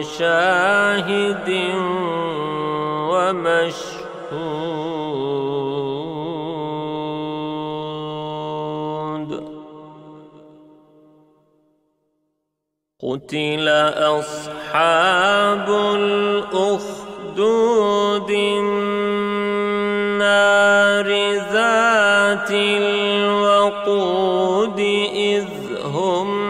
وشاهد ومشهود. قتل أصحاب الأخدود النار ذات الوقود إذ هم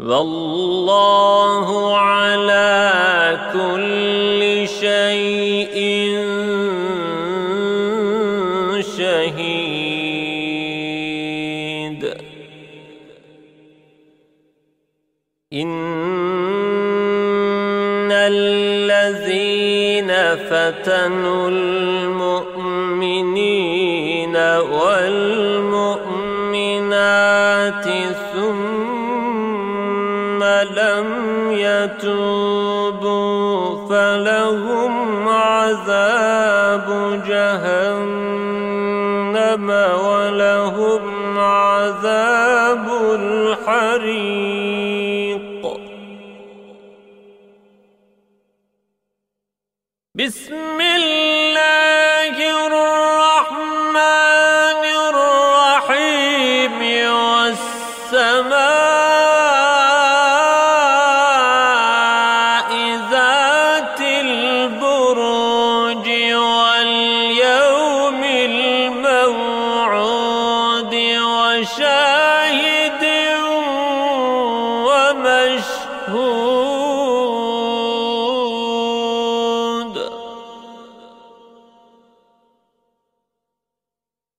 والله على كل شيء شهيد. إن الذين فتنوا يتوبوا فلهم عذاب جهنم ولهم عذاب الحريق. بسم الله الرحمن الرحيم والسماء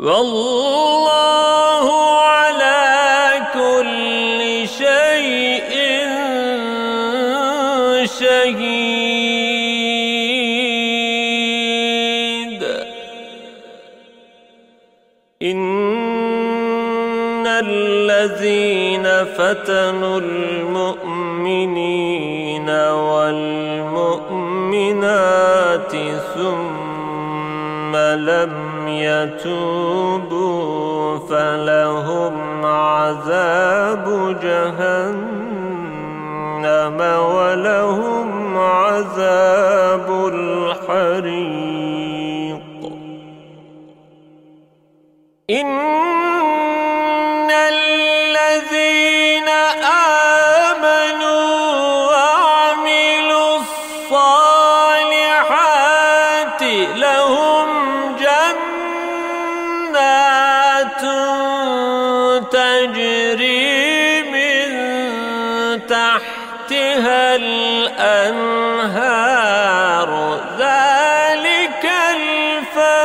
والله على كل شيء شهيد. إن الذين فتنوا المؤمنين والمؤمنات ثم لم يتوبوا فلهم عذاب جهنم ولهم عذاب الحريق.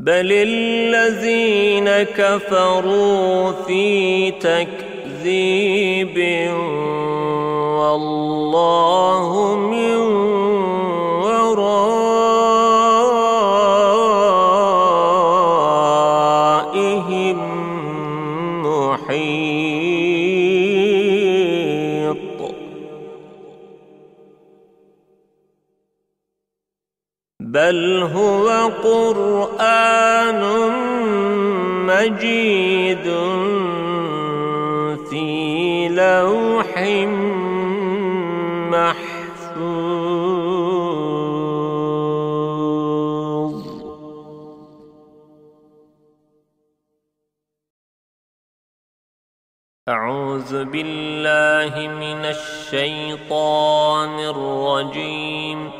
بل الذين كفروا في تكذيب والله من بل هو قرآن مجيد في لوح محفوظ. أعوذ بالله من الشيطان الرجيم.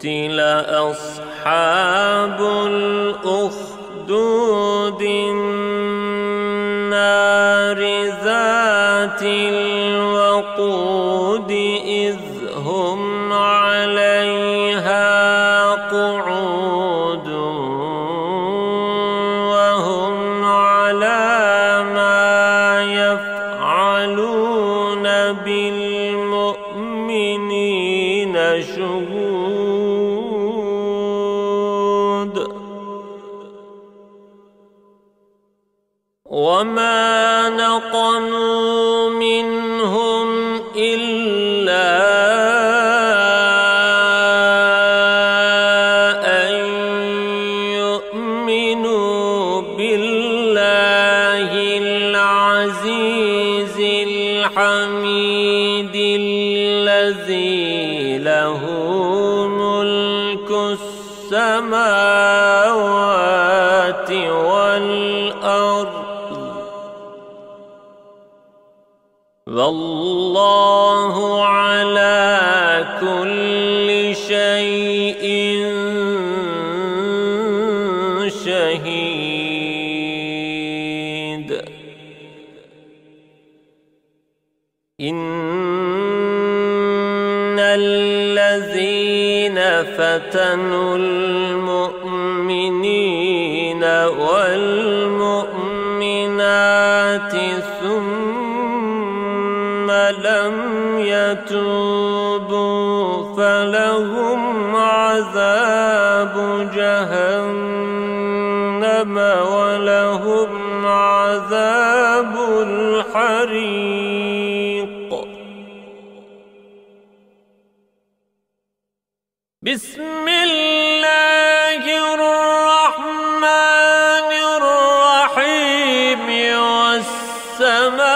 قتل أصحاب الأخدود النار ذات الوقود إذ هم والله على كل شيء شهيد. إن الذين فتنوا المؤمنين والمؤمنات لم يتوبوا فلهم عذاب جهنم ولهم عذاب الحريق. بسم الله الرحمن الرحيم. والسماء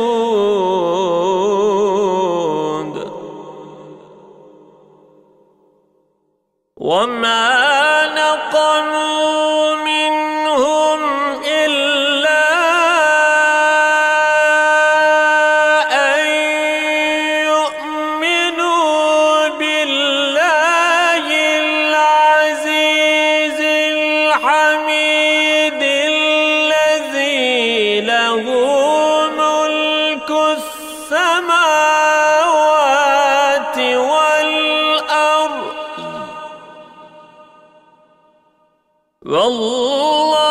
السماوات والأرض. والله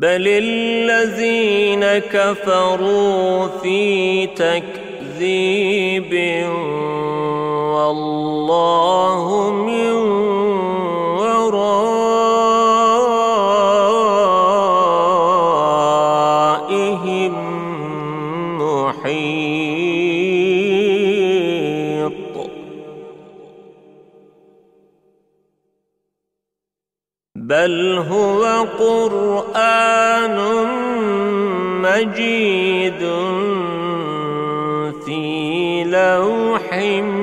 بل الذين كفروا في تكذيب والله من بل هو قرآن مجيد في لوح محفوظ